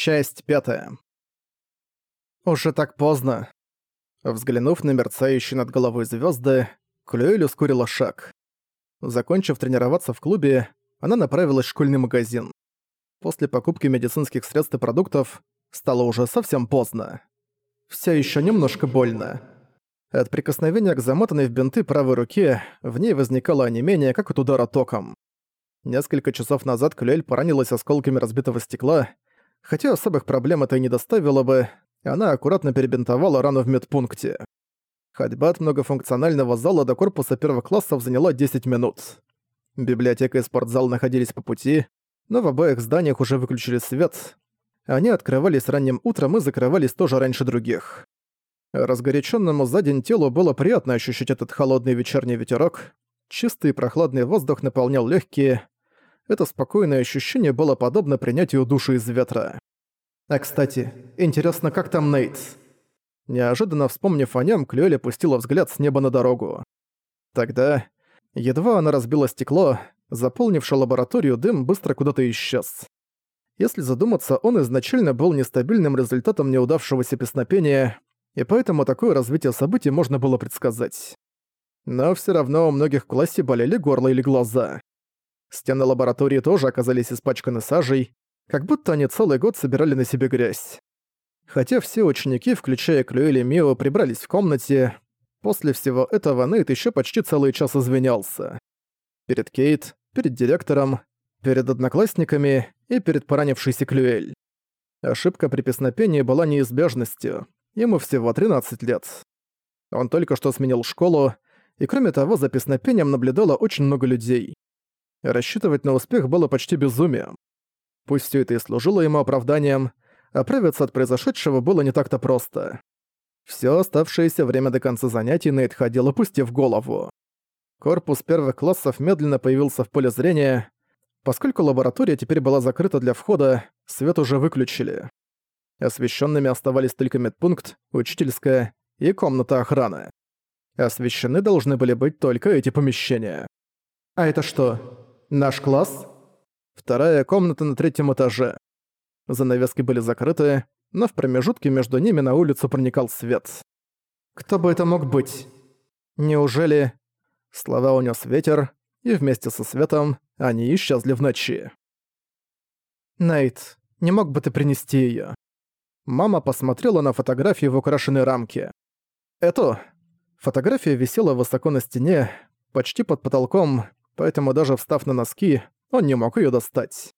Часть пятая. Уже так поздно. Взглянув на мерцающие над головой звезды, Клюэль ускорила шаг. Закончив тренироваться в клубе, она направилась в школьный магазин. После покупки медицинских средств и продуктов стало уже совсем поздно. Все еще немножко больно. От прикосновения к замотанной в бинты правой руке в ней возникало онемение, как от удара током. Несколько часов назад Клюэль поранилась осколками разбитого стекла, хотя особых проблем это и не доставило бы, она аккуратно перебинтовала рану в медпункте. Ходьба от многофункционального зала до корпуса первых классов заняла 10 минут. Библиотека и спортзал находились по пути, но в обоих зданиях уже выключили свет. Они открывались ранним утром и закрывались тоже раньше других. Разгоряченному за день телу было приятно ощущать этот холодный вечерний ветерок. Чистый прохладный воздух наполнял легкие. Это спокойное ощущение было подобно принятию души из ветра. А кстати, интересно, как там Нейт? Неожиданно вспомнив о нем, Клюэль опустила взгляд с неба на дорогу. Тогда, едва она разбила стекло, заполнивший лабораторию дым быстро куда-то исчез. Если задуматься, он изначально был нестабильным результатом неудавшегося песнопения, и поэтому такое развитие событий можно было предсказать. Но все равно у многих в классе болели горло или глаза. Стены лаборатории тоже оказались испачканы сажей, как будто они целый год собирали на себе грязь. Хотя все ученики, включая Клюэль и Мио, прибрались в комнате, после всего этого Нейт еще почти целый час извинялся. Перед Кейт, перед директором, перед одноклассниками и перед поранившейся Клюэль. Ошибка при песнопении была неизбежностью. Ему всего 13 лет. Он только что сменил школу, и кроме того, за песнопением наблюдало очень много людей. Рассчитывать на успех было почти безумием. Пусть это и служило ему оправданием, оправиться от произошедшего было не так-то просто. Все оставшееся время до конца занятий Нейт ходил, опустив голову. Корпус первых классов медленно появился в поле зрения. Поскольку лаборатория теперь была закрыта для входа, свет уже выключили. Освещенными оставались только медпункт, учительская и комната охраны. Освещены должны были быть только эти помещения. «А это что, наш класс?» Вторая комната на третьем этаже. Занавески были закрыты, но в промежутке между ними на улицу проникал свет. «Кто бы это мог быть? Неужели...» Слова унес ветер, и вместе со светом они исчезли в ночи. «Нейт, не мог бы ты принести её?» Мама посмотрела на фотографию в украшенной рамке. «Это...» Фотография висела высоко на стене, почти под потолком, поэтому даже встав на носки, он не мог её достать.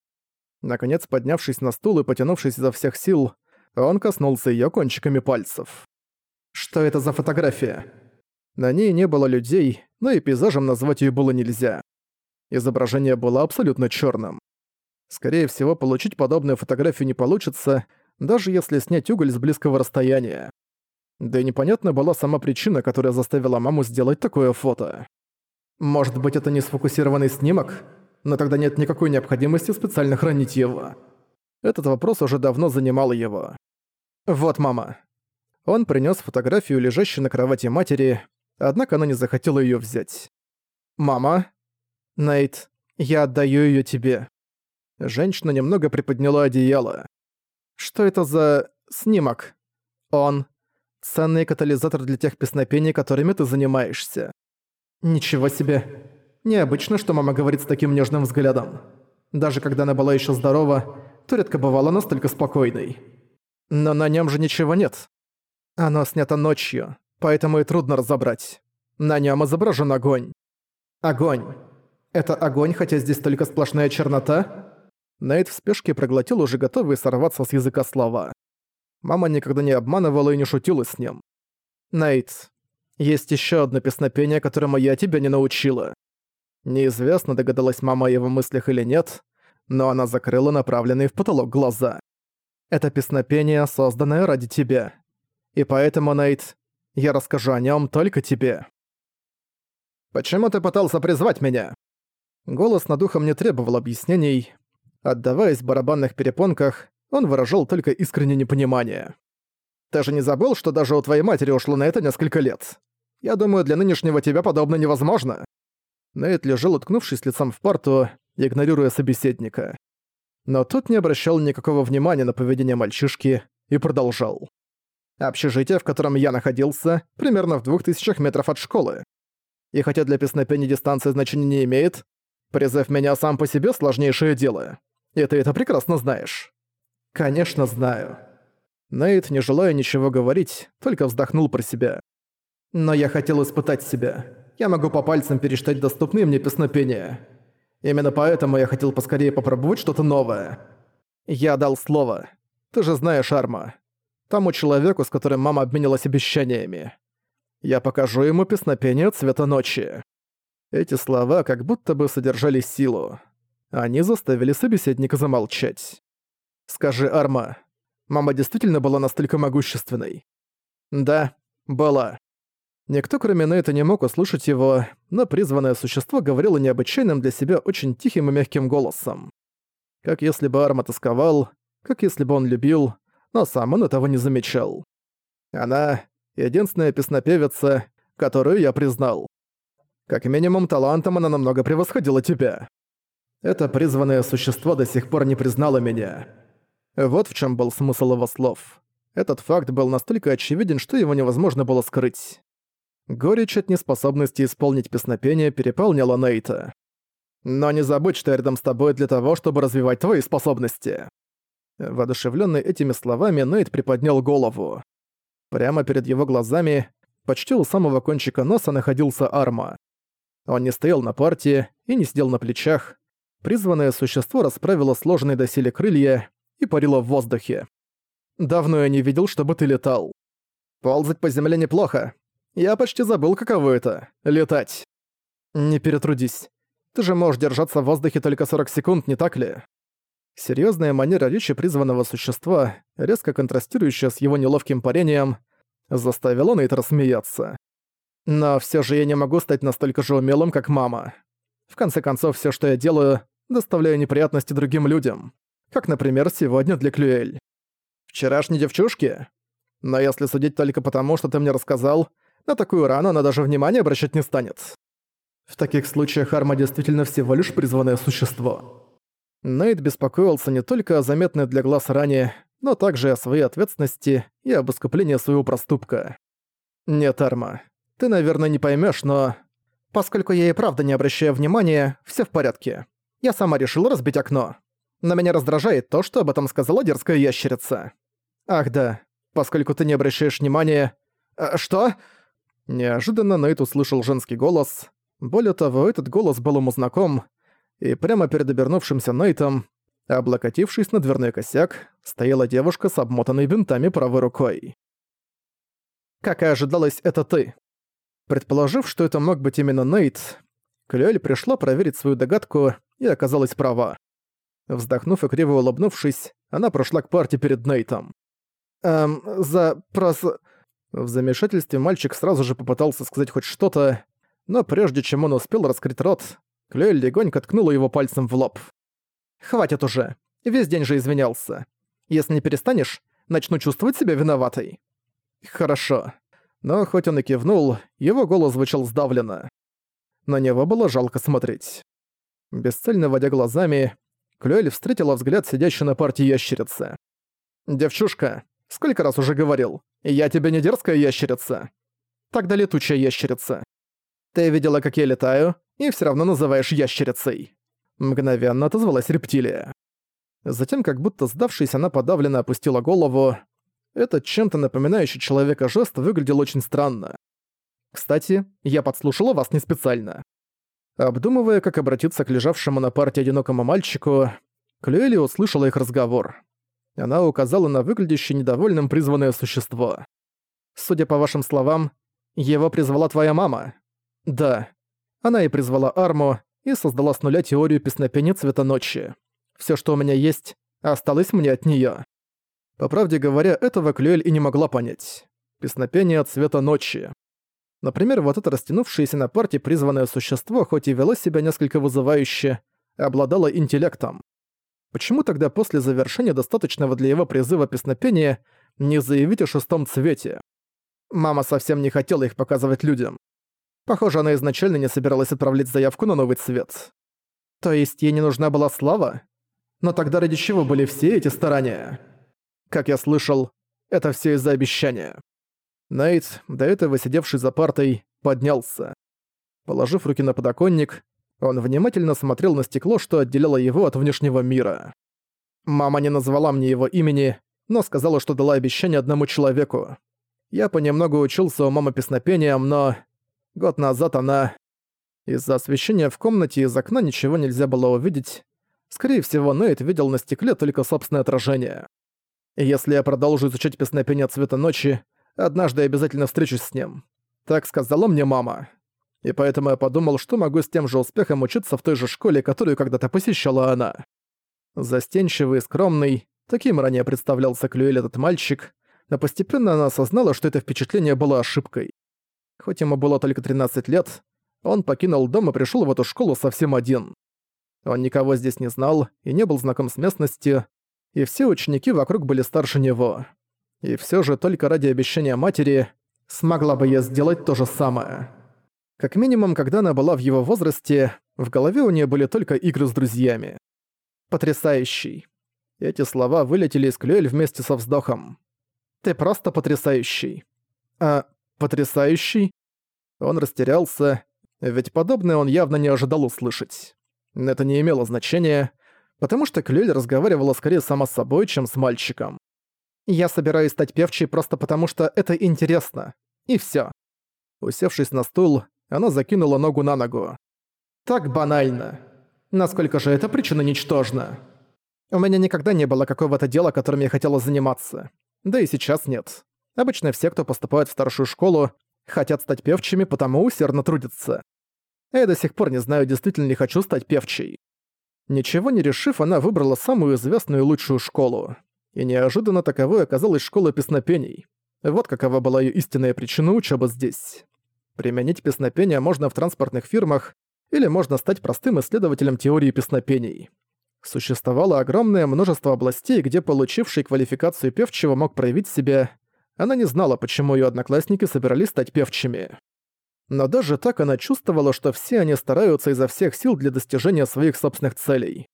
Наконец, поднявшись на стул и потянувшись изо всех сил, он коснулся её кончиками пальцев. «Что это за фотография?» На ней не было людей, но и пейзажем назвать её было нельзя. Изображение было абсолютно чёрным. Скорее всего, получить подобную фотографию не получится, даже если снять уголь с близкого расстояния. Да и непонятна была сама причина, которая заставила маму сделать такое фото. Может быть, это не сфокусированный снимок? Но тогда нет никакой необходимости специально хранить его. Этот вопрос уже давно занимал его. «Вот, мама». Он принёс фотографию, лежащую на кровати матери, однако она не захотела её взять. «Мама?» «Нейт, я отдаю её тебе». Женщина немного приподняла одеяло. «Что это за... снимок?» «Он. Ценный катализатор для тех песнопений, которыми ты занимаешься». «Ничего себе. Необычно, что мама говорит с таким нежным взглядом. Даже когда она была еще здорова, то редко бывала настолько спокойной. Но на нем же ничего нет. Оно снято ночью, поэтому и трудно разобрать. На нем изображен огонь. Огонь. Это огонь, хотя здесь только сплошная чернота? Нейт в спешке проглотил уже готовые сорваться с языка слова. Мама никогда не обманывала и не шутила с ним. «Нейт, есть еще одно песнопение, которому я тебя не научила. Неизвестно, догадалась мама о его мыслях или нет, но она закрыла направленные в потолок глаза. Это песнопение, созданное ради тебя. И поэтому, Нейт, я расскажу о нем только тебе. «Почему ты пытался призвать меня?» Голос над ухом не требовал объяснений. Отдаваясь в барабанных перепонках, он выражал только искреннее непонимание. «Ты же не забыл, что даже у твоей матери ушло на это несколько лет? Я думаю, для нынешнего тебя подобно невозможно». Нейт лежал, уткнувшись лицом в парту, игнорируя собеседника. но тот не обращал никакого внимания на поведение мальчишки и продолжал. Общежитие, в котором я находился, примерно в двух тысячах метров от школы. И хотя для песнопения дистанция значения не имеет, призыв меня сам по себе сложнейшее дело. И ты это прекрасно знаешь. Конечно, знаю. Нейт, не желая ничего говорить, только вздохнул про себя. Но я хотел испытать себя. Я могу по пальцам пересчитать доступные мне песнопения. Именно поэтому я хотел поскорее попробовать что-то новое. Я дал слово. Ты же знаешь Арма. Тому человеку, с которым мама обменялась обещаниями. Я покажу ему песнопение цвета ночи. Эти слова как будто бы содержали силу. Они заставили собеседника замолчать. «Скажи, Арма, мама действительно была настолько могущественной?» «Да, была». Никто, кроме Нейта, не мог услышать его, но призванное существо говорило необычайным для себя очень тихим и мягким голосом. Как если бы Арма тосковал, как если бы он любил, но сам он этого не замечал. Она — единственная песнопевица, которую я признал. Как минимум, талантом она намного превосходила тебя. Это призванное существо до сих пор не признало меня. Вот в чем был смысл его слов. Этот факт был настолько очевиден, что его невозможно было скрыть. Горечь от неспособности исполнить песнопение переполнила Нейта. «Но не забудь, что я рядом с тобой для того, чтобы развивать твои способности». Воодушевленный этими словами, Нейт приподнял голову. Прямо перед его глазами, почти у самого кончика носа, находился Арма. Он не стоял на партии и не сидел на плечах. Призванное существо расправило сложенные доселе крылья и парило в воздухе. «Давно я не видел, чтобы ты летал. Ползать по земле неплохо, я почти забыл, каково это — летать. Не перетрудись. Ты же можешь держаться в воздухе только 40 секунд, не так ли? Серьезная манера речи призванного существа, резко контрастирующая с его неловким парением, заставила Нейт рассмеяться. Но все же я не могу стать настолько же умелым, как мама. В конце концов, все, что я делаю, доставляю неприятности другим людям. Как, например, сегодня для Клюэль. Вчерашней девчушки? Но если судить только потому, что ты мне рассказал, на такую рану она даже внимания обращать не станет. В таких случаях Арма действительно всего лишь призванное существо. Нейт беспокоился не только о заметной для глаз ране, но также о своей ответственности и об искуплении своего проступка. «Нет, Арма, ты, наверное, не поймешь, но...» «Поскольку я и правда не обращаю внимания, все в порядке. Я сама решила разбить окно. Но меня раздражает то, что об этом сказала дерзкая ящерица. Ах да, поскольку ты не обращаешь внимания... А, что?» Неожиданно Нейт услышал женский голос. Более того, этот голос был ему знаком, и прямо перед обернувшимся Нейтом, облокотившись на дверной косяк, стояла девушка с обмотанной бинтами правой рукой. «Как и ожидалось, это ты». Предположив, что это мог быть именно Нейт, Клюэль пришла проверить свою догадку и оказалась права. Вздохнув и криво улыбнувшись, она прошла к парте перед Нейтом. «Эм, за... прос...» В замешательстве мальчик сразу же попытался сказать хоть что-то, но прежде чем он успел раскрыть рот, Клюэль легонько ткнула его пальцем в лоб. «Хватит уже. Весь день же извинялся. Если не перестанешь, начну чувствовать себя виноватой». «Хорошо». Но хоть он и кивнул, его голос звучал сдавленно. На него было жалко смотреть. Бесцельно водя глазами, Клюэль встретила взгляд сидящей на партии ящерицы. «Девчушка, сколько раз уже говорил, «Я тебе не дерзкая ящерица?» «Тогда летучая ящерица». «Ты видела, как я летаю, и все равно называешь ящерицей». Мгновенно отозвалась рептилия. Затем, как будто сдавшись, она подавленно опустила голову. Этот чем-то напоминающий человека жест выглядел очень странно. «Кстати, я подслушала вас не специально». Обдумывая, как обратиться к лежавшему на парте одинокому мальчику, Клюэли услышала их разговор. Она указала на выглядящее недовольным призванное существо. «Судя по вашим словам, его призвала твоя мама?» «Да». Она и призвала Арму и создала с нуля теорию песнопения цвета ночи. Все, что у меня есть, осталось мне от нее. По правде говоря, этого Клюэль и не могла понять. Песнопение цвета ночи. Например, вот это растянувшееся на парте призванное существо, хоть и вело себя несколько вызывающе, обладало интеллектом. Почему тогда после завершения достаточного для его призыва песнопения не заявить о шестом цвете? Мама совсем не хотела их показывать людям. Похоже, она изначально не собиралась отправлять заявку на новый цвет. То есть ей не нужна была слава? Но тогда ради чего были все эти старания? Как я слышал, это все из-за обещания. Нейт, до этого сидевший за партой, поднялся. Положив руки на подоконник, он внимательно смотрел на стекло, что отделяло его от внешнего мира. Мама не назвала мне его имени, но сказала, что дала обещание одному человеку. Я понемногу учился у мамы песнопением, но... Год назад она... Из-за освещения в комнате из окна ничего нельзя было увидеть. Скорее всего, Нейт видел на стекле только собственное отражение. если я продолжу изучать песнопение цвета ночи, однажды я обязательно встречусь с ним. Так сказала мне мама. И поэтому я подумал, что могу с тем же успехом учиться в той же школе, которую когда-то посещала она. Застенчивый и скромный, таким ранее представлялся Клюэль этот мальчик, но постепенно она осознала, что это впечатление было ошибкой. Хоть ему было только 13 лет, он покинул дом и пришел в эту школу совсем один. Он никого здесь не знал и не был знаком с местностью, и все ученики вокруг были старше него. И все же только ради обещания матери смогла бы я сделать то же самое. Как минимум, когда она была в его возрасте, в голове у нее были только игры с друзьями. Потрясающий. Эти слова вылетели из Клюэль вместе со вздохом. «Ты просто потрясающий». «А, потрясающий?» Он растерялся, ведь подобное он явно не ожидал услышать. Это не имело значения, потому что Клюэль разговаривала скорее сама с собой, чем с мальчиком. «Я собираюсь стать певчей просто потому, что это интересно. И всё». Усевшись на стул, она закинула ногу на ногу. «Так банально. Насколько же эта причина ничтожна? У меня никогда не было какого-то дела, которым я хотела заниматься. Да и сейчас нет. Обычно все, кто поступает в старшую школу, хотят стать певчими, потому усердно трудятся. Я до сих пор не знаю, действительно ли хочу стать певчей. Ничего не решив, она выбрала самую известную и лучшую школу. И неожиданно таковой оказалась школа песнопений. Вот какова была ее истинная причина учебы здесь. Применить песнопение можно в транспортных фирмах, или можно стать простым исследователем теории песнопений. Существовало огромное множество областей, где получивший квалификацию певчего мог проявить себя. Она не знала, почему ее одноклассники собирались стать певчими. Но даже так она чувствовала, что все они стараются изо всех сил для достижения своих собственных целей.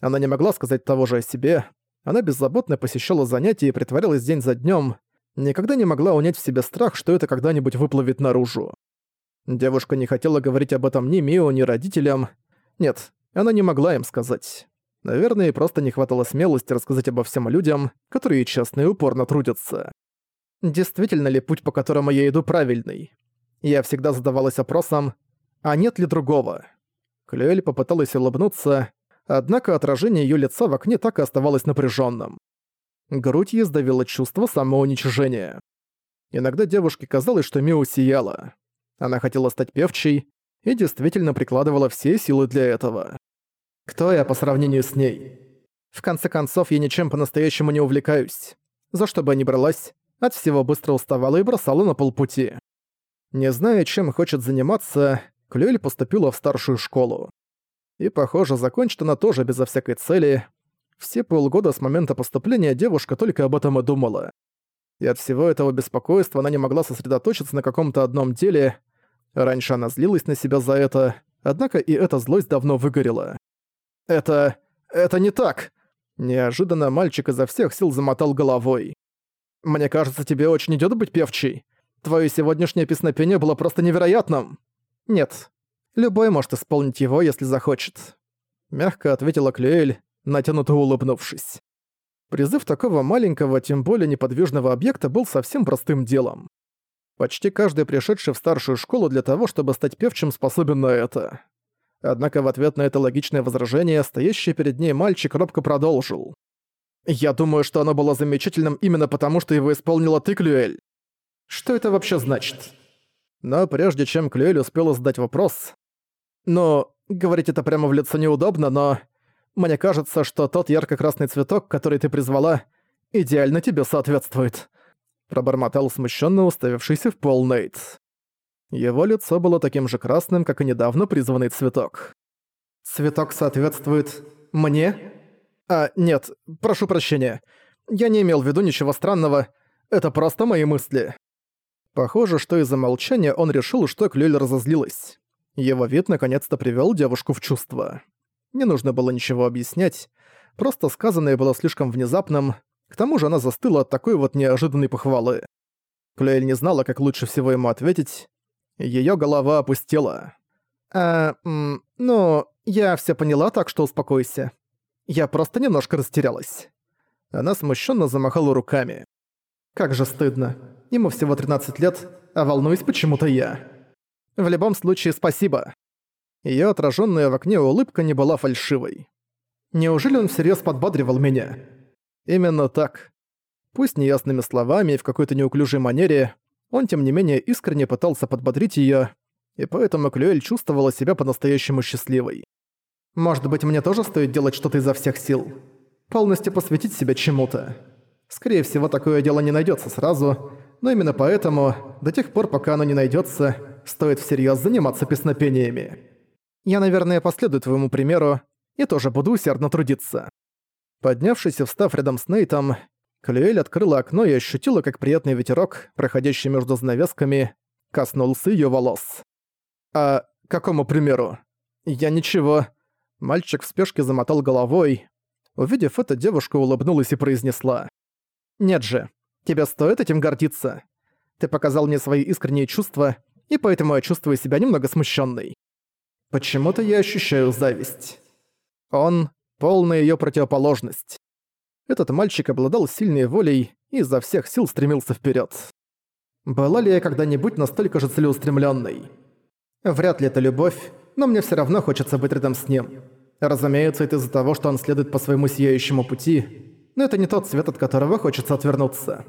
Она не могла сказать того же о себе. Она беззаботно посещала занятия и притворялась день за днем, никогда не могла унять в себе страх, что это когда-нибудь выплывет наружу. Девушка не хотела говорить об этом ни Мио, ни родителям. Нет, она не могла им сказать. Наверное, просто не хватало смелости рассказать обо всем людям, которые честно и упорно трудятся. Действительно ли путь, по которому я иду, правильный? Я всегда задавалась вопросом, а нет ли другого? Клюэль попыталась улыбнуться, однако отражение её лица в окне так и оставалось напряжённым. Грудь ей сдавило чувство самоуничижения. Иногда девушке казалось, что Мио сияла. Она хотела стать певчей и действительно прикладывала все силы для этого. Кто я по сравнению с ней? В конце концов, я ничем по-настоящему не увлекаюсь. За что бы ни бралась, от всего быстро уставала и бросала на полпути. Не зная, чем хочет заниматься, Клюэль поступила в старшую школу. И, похоже, закончит она тоже безо всякой цели. Все полгода с момента поступления девушка только об этом и думала и от всего этого беспокойства она не могла сосредоточиться на каком-то одном деле. Раньше она злилась на себя за это, однако и эта злость давно выгорела. «Это... это не так!» Неожиданно мальчик изо всех сил замотал головой. «Мне кажется, тебе очень идёт быть певчей. Твоё сегодняшнее песнопение было просто невероятным!» «Нет, любой может исполнить его, если захочет», — мягко ответила Клюэль, натянуто улыбнувшись. Призыв такого маленького, тем более неподвижного объекта был совсем простым делом. Почти каждый пришедший в старшую школу для того, чтобы стать певчим, способен на это. Однако в ответ на это логичное возражение, стоящий перед ней мальчик робко продолжил. «Я думаю, что оно было замечательным именно потому, что его исполнила ты, Клюэль. Что это вообще значит?» Но прежде чем Клюэль успела задать вопрос... «Ну, говорить это прямо в лицо неудобно, но...» Мне кажется, что тот ярко-красный цветок, который ты призвала, идеально тебе соответствует», — пробормотал смущенно уставившийся в пол Нейт. Его лицо было таким же красным, как и недавно призванный цветок. «Цветок соответствует мне?» «А, нет, прошу прощения. Я не имел в виду ничего странного. Это просто мои мысли». Похоже, что из-за молчания он решил, что Клюэль разозлилась. Его вид наконец-то привёл девушку в чувство. Не нужно было ничего объяснять. Просто сказанное было слишком внезапным, к тому же она застыла от такой вот неожиданной похвалы. Клюэль не знала, как лучше всего ему ответить. Её голова опустела. «А, ну, я всё поняла, так что успокойся. Я просто немножко растерялась». Она смущенно замахала руками. «Как же стыдно. Ему всего 13 лет, а волнуюсь почему-то я. В любом случае, спасибо». Её отражённая в окне улыбка не была фальшивой. Неужели он всерьёз подбадривал меня? Именно так. Пусть неясными словами и в какой-то неуклюжей манере, он тем не менее искренне пытался подбодрить её, и поэтому Клюэль чувствовала себя по-настоящему счастливой. «Может быть, мне тоже стоит делать что-то изо всех сил? Полностью посвятить себя чему-то?» Скорее всего, такое дело не найдется сразу, но именно поэтому, до тех пор, пока оно не найдется, стоит всерьез заниматься песнопениями. Я, наверное, последую твоему примеру и тоже буду усердно трудиться. Поднявшись и встав рядом с Нейтом, Клюэль открыла окно и ощутила, как приятный ветерок, проходящий между занавесками, коснулся ее волос. «А какому примеру?» «Я ничего». Мальчик в спешке замотал головой. Увидев это, девушка улыбнулась и произнесла. «Нет же, тебе стоит этим гордиться. Ты показал мне свои искренние чувства, и поэтому я чувствую себя немного смущенной. Почему-то я ощущаю зависть. Он — полная ее противоположность. Этот мальчик обладал сильной волей и изо всех сил стремился вперед. Была ли я когда-нибудь настолько же целеустремленной? Вряд ли это любовь, но мне все равно хочется быть рядом с ним. Разумеется, это из-за того, что он следует по своему сияющему пути, но это не тот свет, от которого хочется отвернуться.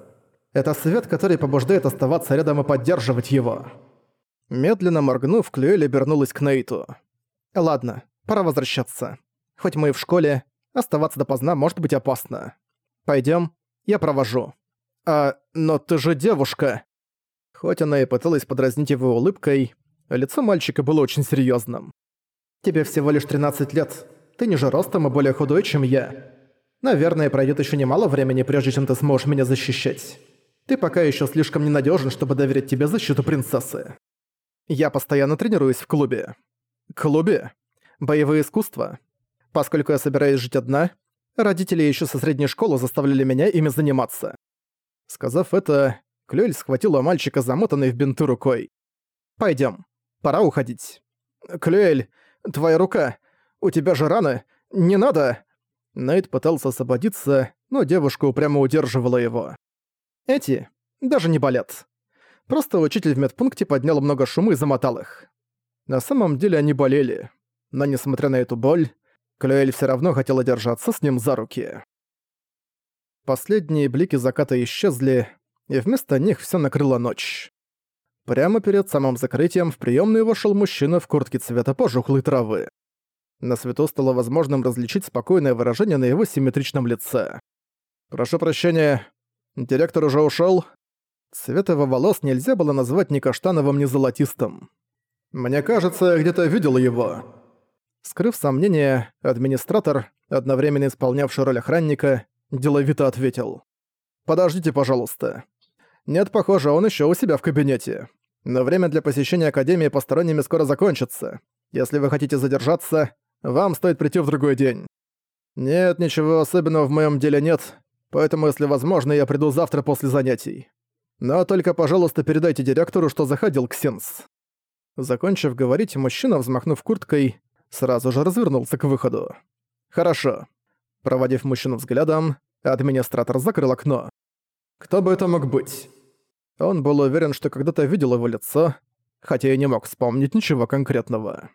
Это свет, который побуждает оставаться рядом и поддерживать его. Медленно моргнув, Клюэль обернулась к Нейту. «Ладно, пора возвращаться. Хоть мы и в школе, оставаться допоздна может быть опасно. Пойдем, я провожу». «А, но ты же девушка!» Хоть она и пыталась подразнить его улыбкой, лицо мальчика было очень серьезным. «Тебе всего лишь 13 лет. Ты ниже ростом и более худой, чем я. Наверное, пройдет еще немало времени, прежде чем ты сможешь меня защищать. Ты пока еще слишком ненадежен, чтобы доверить тебе защиту принцессы. Я постоянно тренируюсь в клубе. Клубе? Боевые искусства. Поскольку я собираюсь жить одна, родители еще со средней школы заставляли меня ими заниматься. Сказав это, Клёль схватила мальчика, замотанный в бинты рукой. Пойдем, пора уходить. Клюэль, твоя рука. У тебя же раны. Не надо. Найт пытался освободиться, но девушка упрямо удерживала его. Эти даже не болят. Просто учитель в медпункте поднял много шума и замотал их. На самом деле они болели. Но несмотря на эту боль, Клюэль все равно хотела держаться с ним за руки. Последние блики заката исчезли, и вместо них все накрыла ночь. Прямо перед самым закрытием в приемную вошел мужчина в куртке цвета пожухлой травы. На свету стало возможным различить спокойное выражение на его симметричном лице. «Прошу прощения, директор уже ушёл?» Цвет его волос нельзя было назвать ни каштановым, ни золотистым. «Мне кажется, я где-то видел его». Скрыв сомнения, администратор, одновременно исполнявший роль охранника, деловито ответил. «Подождите, пожалуйста. Нет, похоже, он ещё у себя в кабинете. Но время для посещения Академии посторонними скоро закончится. Если вы хотите задержаться, вам стоит прийти в другой день. Нет, ничего особенного в моем деле нет, поэтому, если возможно, я приду завтра после занятий. Но только, пожалуйста, передайте директору, что заходил Ксенс». Закончив говорить, мужчина, взмахнув курткой, сразу же развернулся к выходу. «Хорошо». Проводив мужчину взглядом, администратор закрыл окно. «Кто бы это мог быть?» Он был уверен, что когда-то видел его лицо, хотя и не мог вспомнить ничего конкретного.